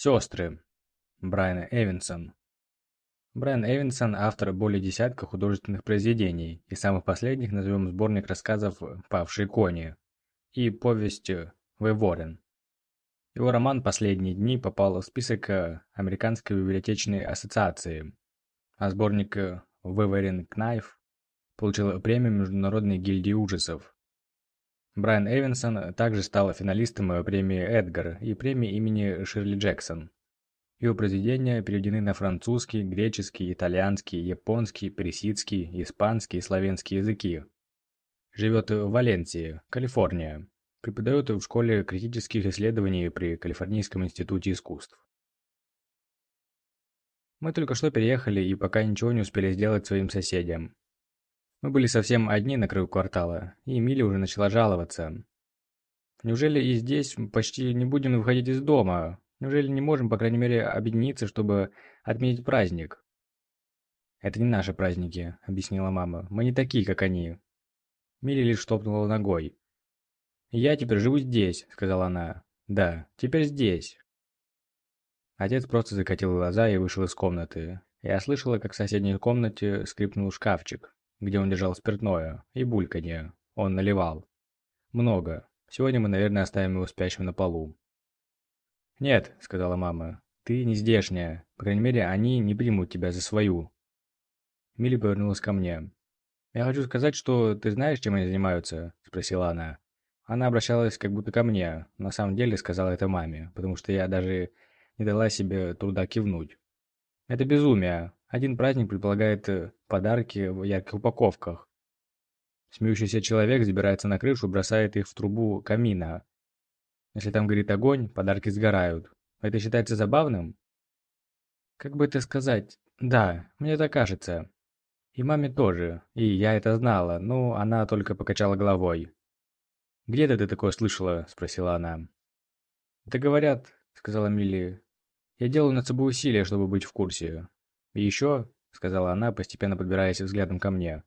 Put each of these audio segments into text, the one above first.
Сестры. Брайан Эвинсон. Брайан Эвинсон – автор более десятка художественных произведений, и самых последних назовем сборник рассказов «Павшие кони» и повесть «Вы Ворен». Его роман «Последние дни» попал в список Американской библиотечной ассоциации, а сборник «Выворен Кнайф» получил премию Международной гильдии ужасов. Брайан Эвинсон также стал финалистом премии «Эдгар» и премии имени Ширли Джексон. Его произведения переведены на французский, греческий, итальянский, японский, персидский, испанский и славянский языки. Живет в Валенсии, Калифорния. Преподает в школе критических исследований при Калифорнийском институте искусств. Мы только что переехали и пока ничего не успели сделать своим соседям. Мы были совсем одни на краю квартала, и Эмили уже начала жаловаться. Неужели и здесь почти не будем выходить из дома? Неужели не можем, по крайней мере, объединиться, чтобы отметить праздник? «Это не наши праздники», — объяснила мама. «Мы не такие, как они». Милли лишь штопнула ногой. «Я теперь живу здесь», — сказала она. «Да, теперь здесь». Отец просто закатил глаза и вышел из комнаты. Я слышала, как в соседней комнате скрипнул шкафчик, где он держал спиртное, и бульканье. Он наливал. Много. Сегодня мы, наверное, оставим его спящим на полу. «Нет», — сказала мама, — «ты не здешняя. По крайней мере, они не примут тебя за свою». Милли повернулась ко мне. «Я хочу сказать, что ты знаешь, чем они занимаются?» – спросила она. Она обращалась как будто ко мне, на самом деле сказала это маме, потому что я даже не дала себе труда кивнуть. «Это безумие. Один праздник предполагает э, подарки в ярких упаковках. Смеющийся человек забирается на крышу и бросает их в трубу камина, если там горит огонь, подарки сгорают. Это считается забавным? Как бы это сказать? Да, мне так кажется. И маме тоже. И я это знала, но она только покачала головой. «Где-то ты такое слышала?» – спросила она. «Это говорят», – сказала Милли. «Я делаю над собой усилия, чтобы быть в курсе. И еще», – сказала она, постепенно подбираясь взглядом ко мне.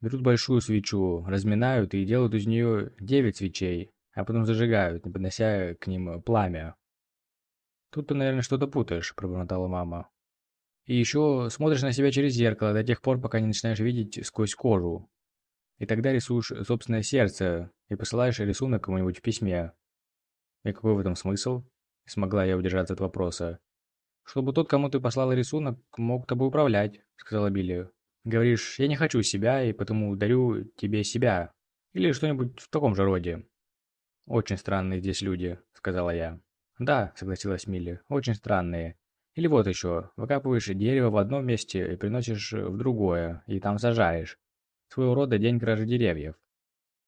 «Берут большую свечу, разминают и делают из нее девять свечей, а потом зажигают, не поднося к ним пламя. «Тут ты, наверное, что-то путаешь», – пробормотала мама. «И еще смотришь на себя через зеркало до тех пор, пока не начинаешь видеть сквозь кожу. И тогда рисуешь собственное сердце и посылаешь рисунок кому-нибудь в письме. И какой в этом смысл?» – смогла я удержаться от вопроса. «Чтобы тот, кому ты послала рисунок, мог тобой управлять», – сказала Билли. «Говоришь, я не хочу себя, и потому дарю тебе себя». Или что-нибудь в таком же роде. «Очень странные здесь люди», — сказала я. «Да», — согласилась Милли, — «очень странные. Или вот еще, выкапываешь дерево в одном месте и приносишь в другое, и там сажаешь. Своего рода день кражи деревьев».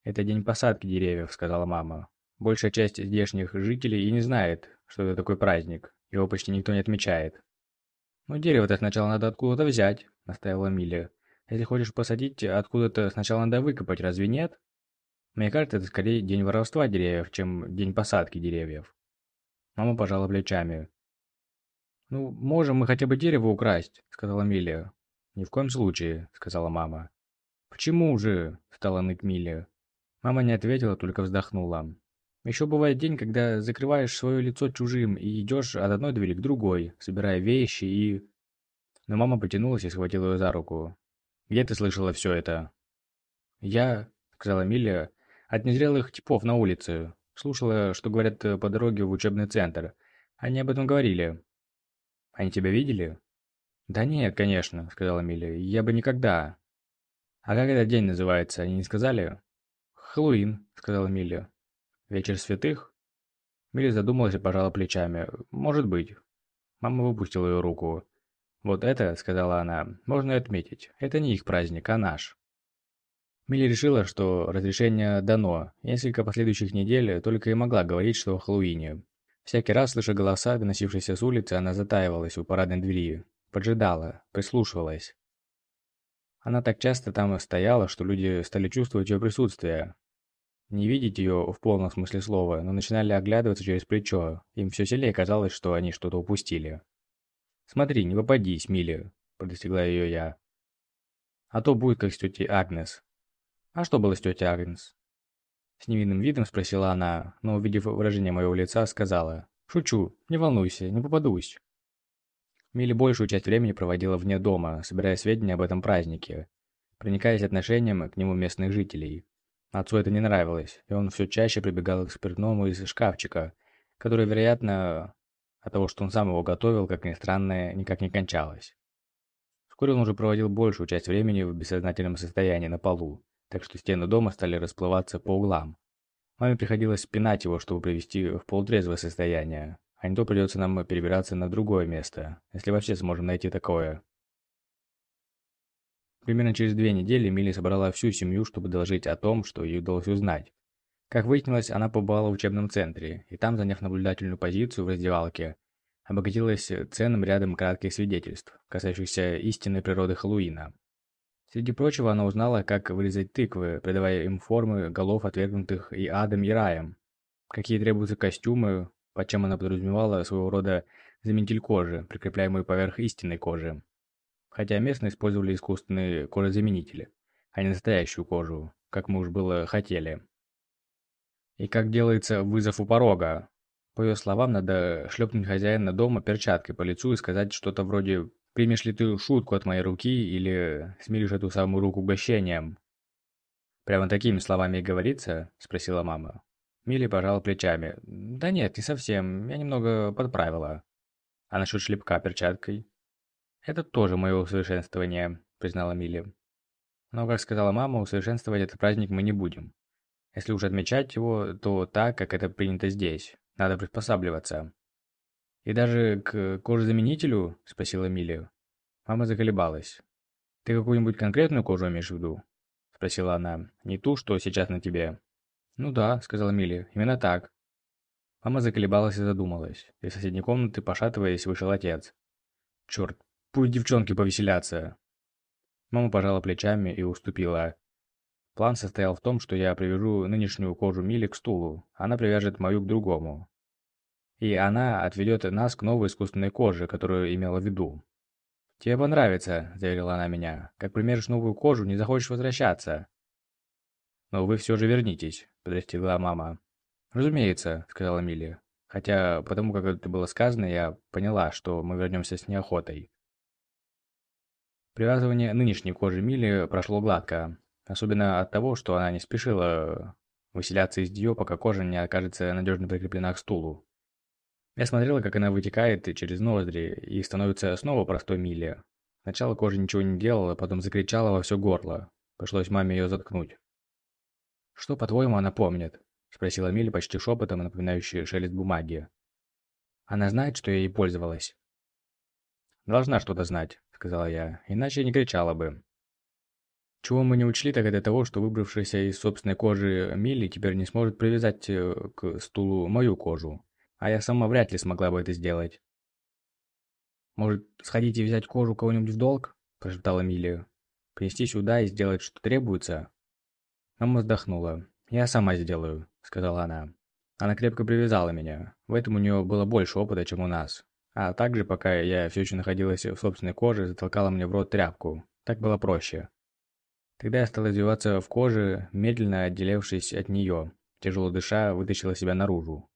«Это день посадки деревьев», — сказала мама. «Большая часть здешних жителей и не знает, что это такой праздник. Его почти никто не отмечает». «Ну, дерево-то сначала надо откуда-то взять», — настаивала Милли. «Если хочешь посадить, откуда-то сначала надо выкопать, разве нет?» Мне кажется, это скорее день воровства деревьев, чем день посадки деревьев. Мама пожала плечами. «Ну, можем мы хотя бы дерево украсть», — сказала Милия. «Ни в коем случае», — сказала мама. «Почему же?» — стала ныть Милия. Мама не ответила, только вздохнула. «Еще бывает день, когда закрываешь свое лицо чужим и идешь от одной двери к другой, собирая вещи и...» Но мама потянулась и схватила ее за руку. «Где ты слышала все это?» «Я...» — сказала Милия, от незрелых типов на улице. Слушала, что говорят э, по дороге в учебный центр. Они об этом говорили. Они тебя видели? Да нет, конечно, сказала Милли. Я бы никогда. А как этот день называется, они не сказали? Хэллоуин, сказала Милли. Вечер святых? Милли задумалась и пожала плечами. Может быть. Мама выпустила ее руку. «Вот это, — сказала она, — можно отметить. Это не их праздник, а наш». Милли решила, что разрешение дано, несколько последующих недель только и могла говорить, что о Хэллоуине. Всякий раз, слыша голоса, доносившиеся с улицы, она затаивалась у парадной двери, поджидала, прислушивалась. Она так часто там стояла, что люди стали чувствовать ее присутствие. Не видеть ее в полном смысле слова, но начинали оглядываться через плечо. Им все сильнее казалось, что они что-то упустили. «Смотри, не попадись, Милли», – предостерегла ее я. «А то будет как с тетей Агнес. «А что было с тетей Агнес?» С невинным видом спросила она, но, увидев выражение моего лица, сказала. «Шучу, не волнуйся, не попадусь». Милли большую часть времени проводила вне дома, собирая сведения об этом празднике, проникаясь отношением к нему местных жителей. Отцу это не нравилось, и он все чаще прибегал к спиртному из шкафчика, который, вероятно, от того, что он сам его готовил, как ни странно, никак не кончалось. Вскоре он уже проводил большую часть времени в бессознательном состоянии на полу, так что стены дома стали расплываться по углам. Маме приходилось спинать его, чтобы привести в полутрезвое состояние, а не то придется нам перебираться на другое место, если вообще сможем найти такое. Примерно через две недели Милли собрала всю семью, чтобы доложить о том, что ей удалось узнать. Как выяснилось, она побывала в учебном центре, и там, заняв наблюдательную позицию в раздевалке, обогатилась ценным рядом кратких свидетельств, касающихся истинной природы Хэллоуина. Среди прочего, она узнала, как вырезать тыквы, придавая им формы голов отвергнутых и адом, и раем, какие требуются костюмы, под чем она подразумевала своего рода заменитель кожи, прикрепляемый поверх истинной кожи. Хотя местные использовали искусственные кожезаменители, а не настоящую кожу, как мы уж было хотели. И как делается вызов у порога. По ее словам, надо шлепнуть хозяина дома перчаткой по лицу и сказать что-то вроде «Примешь ли ты шутку от моей руки» или «Смиришь эту самую руку угощением?» «Прямо такими словами и говорится?» – спросила мама. Милли пожала плечами. «Да нет, не совсем. Я немного подправила». «А насчет шлепка перчаткой?» «Это тоже мое усовершенствование», — признала Милли. «Но, как сказала мама, усовершенствовать этот праздник мы не будем. Если уж отмечать его, то так, как это принято здесь. Надо приспосабливаться». «И даже к кожезаменителю?» — спросила Милли. Мама заколебалась. «Ты какую-нибудь конкретную кожу имеешь в виду?» — спросила она. «Не ту, что сейчас на тебе?» «Ну да», — сказала Милли, — «именно так». Мама заколебалась и задумалась. Из соседней комнаты, пошатываясь, вышел отец. «Черт, пусть девчонки повеселятся!» Мама пожала плечами и уступила. План состоял в том, что я привяжу нынешнюю кожу Милли к стулу, она привяжет мою к другому. И она отведет нас к новой искусственной коже, которую имела в виду. «Тебе понравится», — заверила она меня. «Как примеришь новую кожу, не захочешь возвращаться». «Но вы все же вернитесь», — подрастила мама. «Разумеется», — сказала Милли. Хотя, потому как это было сказано, я поняла, что мы вернемся с неохотой. Привязывание нынешней кожи Милли прошло гладко. Особенно от того, что она не спешила выселяться из нее, пока кожа не окажется надежно прикреплена к стулу. Я смотрела, как она вытекает через ноздри и становится снова простой Милли. Сначала кожа ничего не делала, потом закричала во все горло. Пришлось маме ее заткнуть. «Что, по-твоему, она помнит?» – спросила Милли почти шепотом, напоминающий шелест бумаги. «Она знает, что я ей пользовалась?» «Должна что-то знать», – сказала я, – «иначе не кричала бы». Чего мы не учли, так это того, что выбравшаяся из собственной кожи Милли теперь не сможет привязать э, к стулу мою кожу, а я сама вряд ли смогла бы это сделать. «Может, сходить и взять кожу кого-нибудь в долг?» – прошептала Милли. «Принести сюда и сделать, что требуется?» Мама вздохнула. «Я сама сделаю», — сказала она. Она крепко привязала меня. В этом у нее было больше опыта, чем у нас. А также, пока я все еще находилась в собственной коже, затолкала мне в рот тряпку. Так было проще. Тогда я стала извиваться в коже, медленно отделившись от нее. Тяжело дыша, вытащила себя наружу.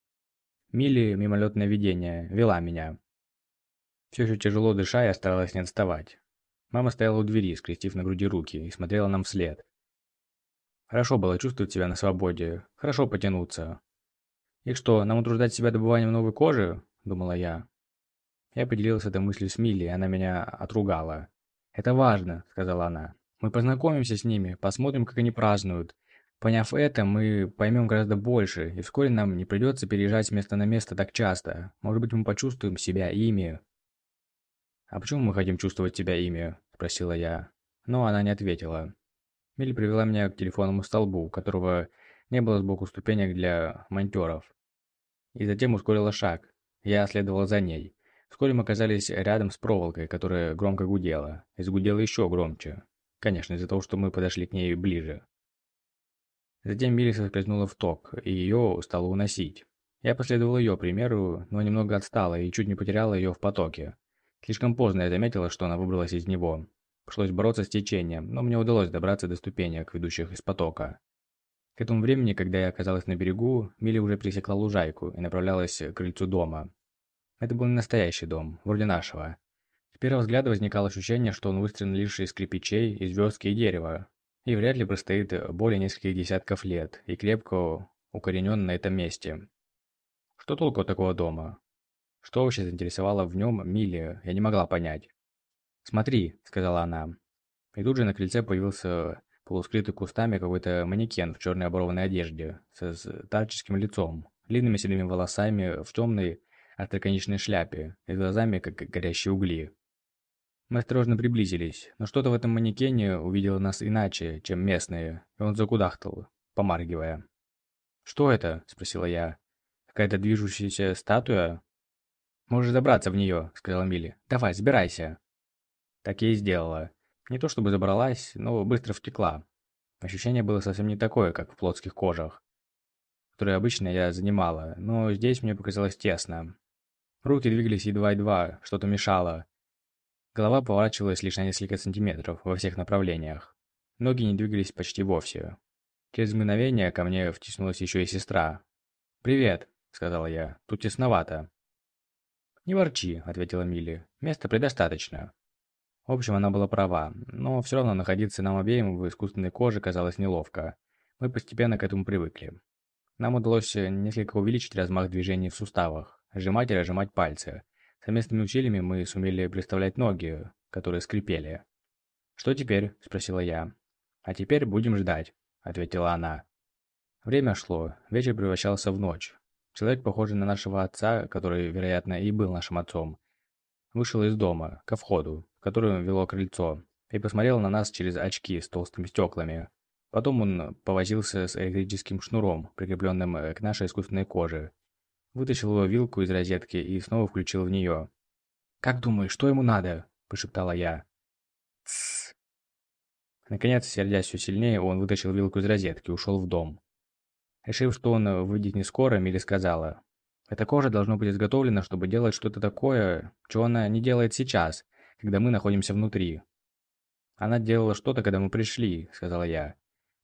Милли, мимолетное видение, вела меня. Все еще тяжело дыша, я старалась не отставать. Мама стояла у двери, скрестив на груди руки, и смотрела нам вслед. Хорошо было чувствовать себя на свободе, хорошо потянуться. «И что, нам утруждать себя добыванием новой кожи?» – думала я. Я поделился этой мыслью с Милли, и она меня отругала. «Это важно», – сказала она. «Мы познакомимся с ними, посмотрим, как они празднуют. Поняв это, мы поймем гораздо больше, и вскоре нам не придется переезжать с места на место так часто. Может быть, мы почувствуем себя ими». «А почему мы хотим чувствовать себя ими?» – спросила я. Но она не ответила. Милли привела меня к телефонному столбу, которого не было сбоку ступенек для монтеров. И затем ускорила шаг. Я следовал за ней. Вскоре мы оказались рядом с проволокой, которая громко гудела. И загудела еще громче. Конечно, из-за того, что мы подошли к ней ближе. Затем Милли соскользнула в ток, и ее стало уносить. Я последовал ее примеру, но немного отстала и чуть не потеряла ее в потоке. Слишком поздно я заметила, что она выбралась из него. Пришлось бороться с течением, но мне удалось добраться до ступенек, ведущих из потока. К этому времени, когда я оказалась на берегу, Милли уже пересекла лужайку и направлялась к крыльцу дома. Это был не настоящий дом, вроде нашего. С первого взгляда возникало ощущение, что он выстроен лишь из кирпичей, звездки и дерева, и вряд ли простоит более нескольких десятков лет и крепко укоренен на этом месте. Что толку от такого дома? Что вообще заинтересовало в нем Милли, я не могла понять. «Смотри», — сказала она. И тут же на крыльце появился полускрытый кустами какой-то манекен в черной оборванной одежде, со старческим лицом, длинными седыми волосами, в темной остроконечной шляпе и глазами, как горящие угли. Мы осторожно приблизились, но что-то в этом манекене увидело нас иначе, чем местные, и он закудахтал, помаргивая. «Что это?» – спросила я. «Какая-то движущаяся статуя?» «Можешь забраться в нее», – сказала Милли. «Давай, забирайся». Так я и сделала. Не то чтобы забралась, но быстро втекла. Ощущение было совсем не такое, как в плотских кожах, которые обычно я занимала, но здесь мне показалось тесно. Руки двигались едва-едва, что-то мешало. Голова поворачивалась лишь на несколько сантиметров во всех направлениях. Ноги не двигались почти вовсе. Через мгновение ко мне втиснулась еще и сестра. «Привет», — сказала я, — «тут тесновато». «Не ворчи», — ответила Милли, — «места предостаточно». В общем, она была права, но все равно находиться нам обеим в искусственной коже казалось неловко. Мы постепенно к этому привыкли. Нам удалось несколько увеличить размах движений в суставах, сжимать и разжимать пальцы. Совместными усилиями мы сумели представлять ноги, которые скрипели. «Что теперь?» – спросила я. «А теперь будем ждать», – ответила она. Время шло, вечер превращался в ночь. Человек, похожий на нашего отца, который, вероятно, и был нашим отцом, вышел из дома, ко входу, которое вело крыльцо, и посмотрел на нас через очки с толстыми стеклами. Потом он повозился с электрическим шнуром, прикрепленным к нашей искусственной коже. Вытащил его вилку из розетки и снова включил в нее. «Как думаешь, что ему надо?» – пошептала я. «Тссс». Наконец, сердясь все сильнее, он вытащил вилку из розетки и ушел в дом. Решив, что он выйдет не скоро, Милли сказала. «Эта кожа должна быть изготовлена, чтобы делать что-то такое, чего она не делает сейчас, когда мы находимся внутри. «Она делала что-то, когда мы пришли», — сказала я.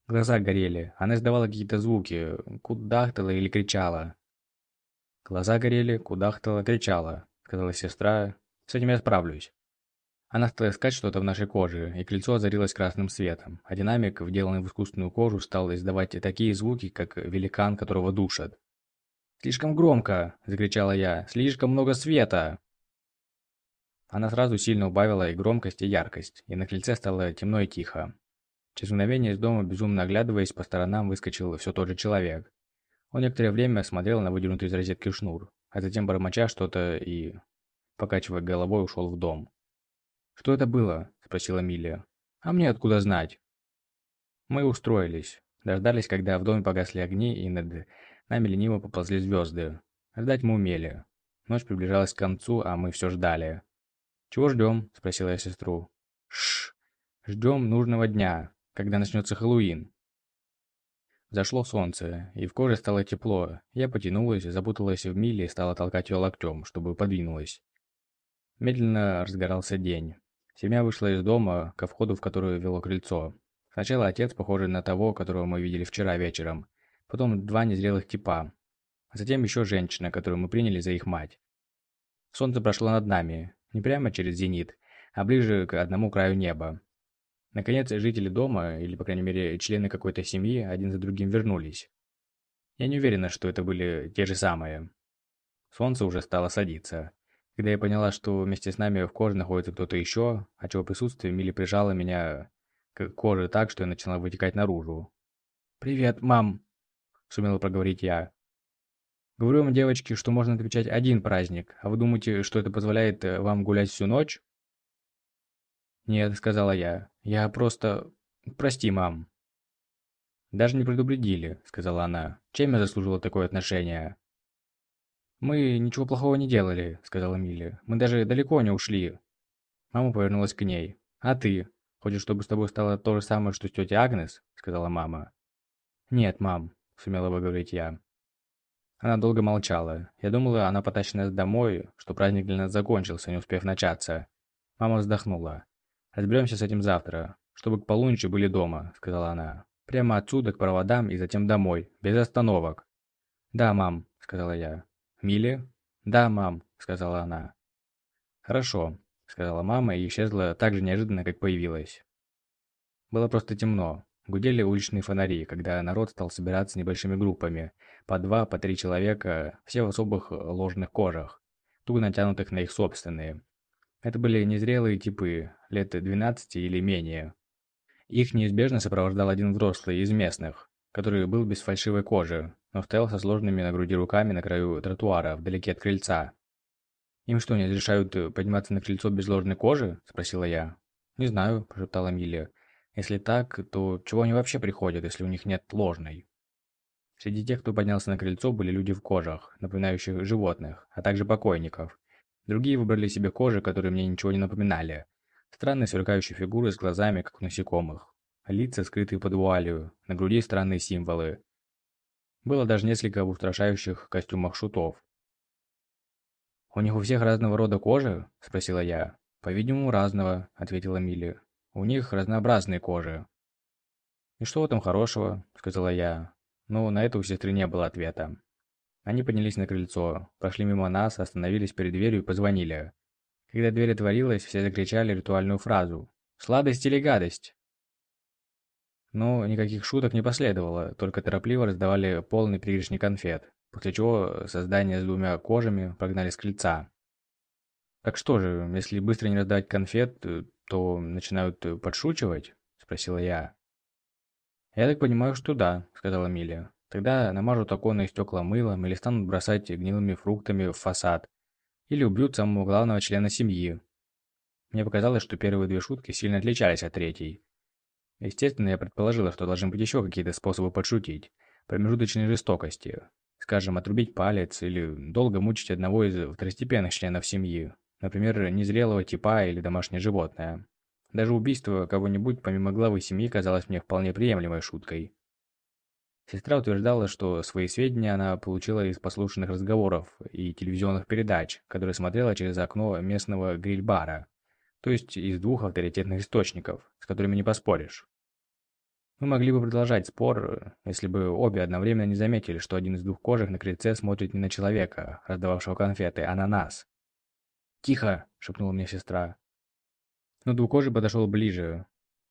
Глаза горели, она издавала какие-то звуки, кудахтала или кричала. Глаза горели, кудахтала, кричала, сказала сестра. С этим я справлюсь. Она стала искать что-то в нашей коже, и кольцо озарилось красным светом, а динамик, вделанный в искусственную кожу, стал издавать такие звуки, как великан, которого душат. «Слишком громко!» – закричала я. «Слишком много света!» Она сразу сильно убавила и громкость, и яркость, и на крыльце стало темно и тихо. Через мгновение из дома, безумно оглядываясь по сторонам, выскочил все тот же человек. Он некоторое время смотрел на выдернутый из розетки шнур, а затем, бормоча что-то и, покачивая головой, ушел в дом. «Что это было?» – спросила Милия. «А мне откуда знать?» Мы устроились. Дождались, когда в доме погасли огни, и над нами лениво поползли звезды. Ждать мы умели. Ночь приближалась к концу, а мы все ждали. «Чего ждем?» – спросила я сестру. «Шш! Ждем нужного дня, когда начнется Хэллоуин». Зашло солнце, и в коже стало тепло. Я потянулась, запуталась в миле и стала толкать ее локтем, чтобы подвинулась. Медленно разгорался день. Семья вышла из дома, ко входу в который вело крыльцо. Сначала отец, похожий на того, которого мы видели вчера вечером. Потом два незрелых типа. Затем еще женщина, которую мы приняли за их мать. Солнце прошло над нами, не прямо через зенит, а ближе к одному краю неба. Наконец, жители дома, или, по крайней мере, члены какой-то семьи, один за другим вернулись. Я не уверена, что это были те же самые. Солнце уже стало садиться. Когда я поняла, что вместе с нами в коже находится кто-то еще, а чего присутствие Милли прижала меня к коже так, что я начала вытекать наружу. «Привет, мам!» – сумела проговорить я. Говорю вам, девочки, что можно отмечать один праздник, а вы думаете, что это позволяет э, вам гулять всю ночь? Нет, сказала я. Я просто... Прости, мам. Даже не предупредили, сказала она. Чем я заслужила такое отношение? Мы ничего плохого не делали, сказала Милли. Мы даже далеко не ушли. Мама повернулась к ней. А ты? Хочешь, чтобы с тобой стало то же самое, что с тетей Агнес? Сказала мама. Нет, мам, сумела выговорить я. Она долго молчала. Я думала, она потащит нас домой, что праздник для нас закончился, не успев начаться. Мама вздохнула. «Разберемся с этим завтра, чтобы к полуночи были дома», — сказала она. Прямо отсюда к проводам и затем домой, без остановок. «Да, мам», — сказала я. «Милли?» «Да, мам», — сказала она. «Хорошо», — сказала мама и исчезла так же неожиданно, как появилась. Было просто темно. Гудели уличные фонари, когда народ стал собираться небольшими группами, по два, по три человека, все в особых ложных кожах, туго натянутых на их собственные. Это были незрелые типы, лет 12 или менее. Их неизбежно сопровождал один взрослый из местных, который был без фальшивой кожи, но стоял со сложными на груди руками на краю тротуара, вдалеке от крыльца. «Им что, не разрешают подниматься на крыльцо без ложной кожи?» – спросила я. «Не знаю», – прошептала Милли. «Если так, то чего они вообще приходят, если у них нет ложной?» Среди тех, кто поднялся на крыльцо, были люди в кожах, напоминающих животных, а также покойников. Другие выбрали себе кожи, которые мне ничего не напоминали. Странные сверкающие фигуры с глазами, как у насекомых. Лица, скрытые под вуалью, на груди странные символы. Было даже несколько в устрашающих костюмах шутов. «У них у всех разного рода кожа?» – спросила я. «По-видимому, разного», – ответила Милли. «У них разнообразные кожи». «И что в этом хорошего?» – сказала я. Но на это у сестры не было ответа. Они поднялись на крыльцо, прошли мимо нас, остановились перед дверью и позвонили. Когда дверь отворилась, все закричали ритуальную фразу «Сладость или гадость?». Но никаких шуток не последовало, только торопливо раздавали полный пригоршни конфет, после чего создание с двумя кожами прогнали с крыльца. «Так что же, если быстро не раздавать конфет, то начинают подшучивать?» – спросила я. «Я так понимаю, что да», — сказала Миля. «Тогда намажут оконные стекла мылом или станут бросать гнилыми фруктами в фасад. Или убьют самого главного члена семьи». Мне показалось, что первые две шутки сильно отличались от третьей. Естественно, я предположила, что должны быть еще какие-то способы подшутить. Промежуточной жестокости. Скажем, отрубить палец или долго мучить одного из второстепенных членов семьи. Например, незрелого типа или домашнее животное. Даже убийство кого-нибудь помимо главы семьи казалось мне вполне приемлемой шуткой. Сестра утверждала, что свои сведения она получила из послушанных разговоров и телевизионных передач, которые смотрела через окно местного гриль-бара, то есть из двух авторитетных источников, с которыми не поспоришь. Мы могли бы продолжать спор, если бы обе одновременно не заметили, что один из двух кожих на крыльце смотрит не на человека, раздававшего конфеты, а на нас. «Тихо!» – шепнула мне сестра. Но двукожий подошел ближе,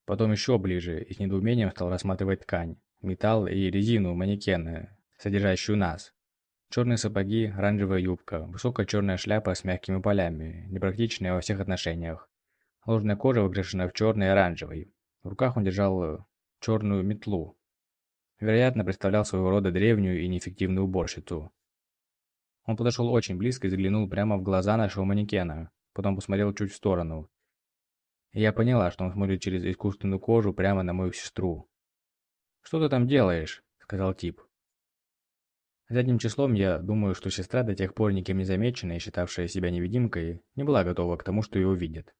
потом еще ближе и с недоумением стал рассматривать ткань, металл и резину манекена, содержащую нас. Черные сапоги, оранжевая юбка, высокая черная шляпа с мягкими полями, непрактичная во всех отношениях. Ложная кожа выкрашена в черный и оранжевый. В руках он держал черную метлу. Вероятно, представлял своего рода древнюю и неэффективную уборщицу. Он подошел очень близко и заглянул прямо в глаза нашего манекена, потом посмотрел чуть в сторону, я поняла, что он смотрит через искусственную кожу прямо на мою сестру. «Что ты там делаешь?» – сказал тип. Задним числом я думаю, что сестра, до тех пор никем не замеченная и считавшая себя невидимкой, не была готова к тому, что ее увидит.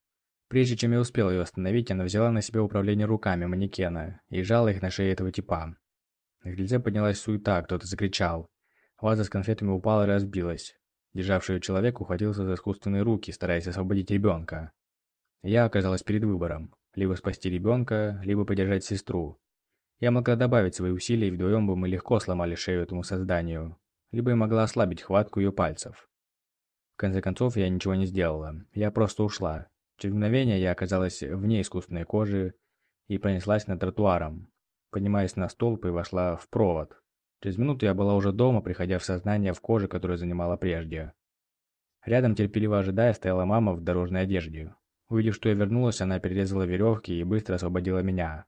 Прежде чем я успел ее остановить, она взяла на себя управление руками манекена и жала их на шее этого типа. На крыльце поднялась суета, кто-то закричал. Ваза с конфетами упала и разбилась. Державший человек ухватился за искусственные руки, стараясь освободить ребенка. Я оказалась перед выбором. Либо спасти ребенка, либо поддержать сестру. Я могла добавить свои усилия, и вдвоем бы мы легко сломали шею этому созданию. Либо я могла ослабить хватку ее пальцев. В конце концов, я ничего не сделала. Я просто ушла. Через мгновение я оказалась вне искусственной кожи и пронеслась над тротуаром. Поднимаясь на столб и вошла в провод. Через минуту я была уже дома, приходя в сознание в коже, которую занимала прежде. Рядом, терпеливо ожидая, стояла мама в дорожной одежде. Увидев, что я вернулась, она перерезала веревки и быстро освободила меня.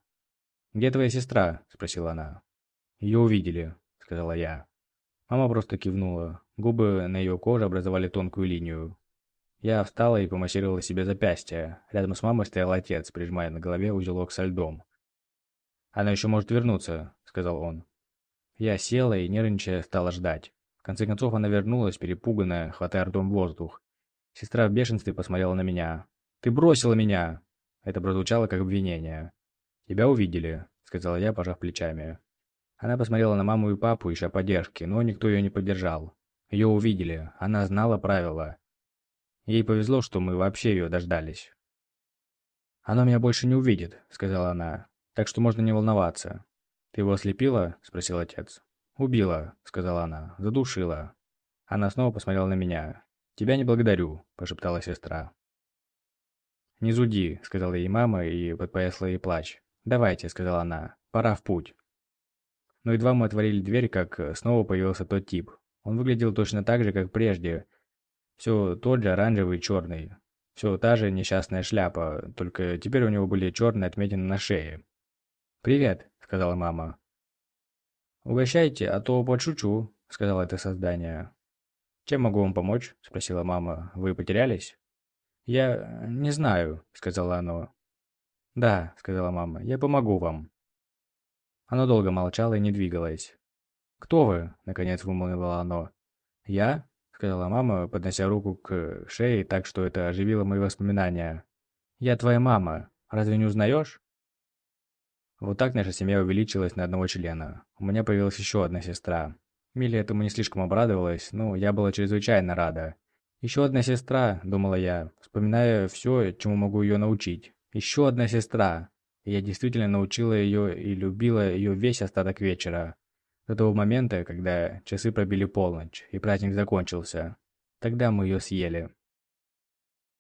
«Где твоя сестра?» – спросила она. «Ее увидели», – сказала я. Мама просто кивнула. Губы на ее коже образовали тонкую линию. Я встала и помассировала себе запястье. Рядом с мамой стоял отец, прижимая на голове узелок со льдом. «Она еще может вернуться», – сказал он. Я села и, нервничая, стала ждать. В конце концов она вернулась, перепуганная, хватая ртом воздух. Сестра в бешенстве посмотрела на меня. «Ты бросила меня!» Это прозвучало как обвинение. «Тебя увидели», — сказала я, пожав плечами. Она посмотрела на маму и папу, ища поддержки, но никто ее не поддержал. Ее увидели, она знала правила. Ей повезло, что мы вообще ее дождались. «Она меня больше не увидит», — сказала она, — «так что можно не волноваться». «Ты его ослепила?» – спросил отец. «Убила», – сказала она. «Задушила». Она снова посмотрела на меня. «Тебя не благодарю», – пошептала сестра. «Не зуди», – сказала ей мама и подпоясла ей плач. «Давайте», – сказала она, – «пора в путь». Но едва мы отворили дверь, как снова появился тот тип. Он выглядел точно так же, как прежде. Все тот же оранжевый и черный. Все та же несчастная шляпа, только теперь у него были черные отметины на шее. «Привет», — сказала мама. «Угощайте, а то подшучу», — сказала это создание. «Чем могу вам помочь?» — спросила мама. «Вы потерялись?» «Я не знаю», — сказала оно. «Да», — сказала мама, — «я помогу вам». Оно долго молчало и не двигалось. «Кто вы?» – наконец вымолвило оно. «Я?» – сказала мама, поднося руку к шее так, что это оживило мои воспоминания. «Я твоя мама. Разве не узнаешь?» Вот так наша семья увеличилась на одного члена. У меня появилась еще одна сестра. Милли этому не слишком обрадовалась, но я была чрезвычайно рада. «Еще одна сестра», – думала я, вспоминая все, чему могу ее научить. «Еще одна сестра я действительно научила ее и любила ее весь остаток вечера. До того момента, когда часы пробили полночь, и праздник закончился. Тогда мы ее съели.